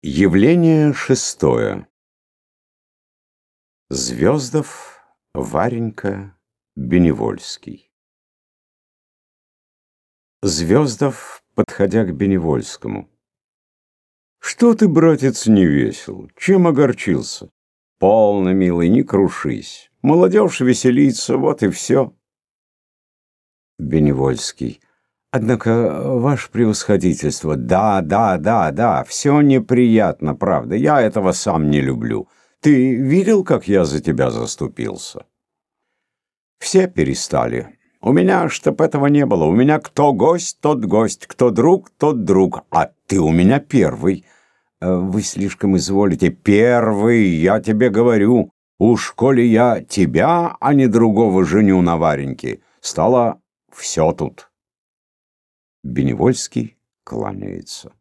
Явление шестое. Звездов, Варенька, Беневольский. Звездов, подходя к Беневольскому. Что ты, братец, не весел? Чем огорчился? Полно, милый, не крушись. Молодежь веселится, вот и все. Беневольский. Однако, ваше превосходительство, да, да, да, да, все неприятно, правда. Я этого сам не люблю. Ты видел, как я за тебя заступился? Все перестали. У меня чтоб этого не было. У меня кто гость, тот гость, кто друг, тот друг. А ты у меня первый. Э, вы слишком изволите. Первый, я тебе говорю. Уж коли я тебя, а не другого женю на Вареньке, стало все тут. Беневольский кланяется.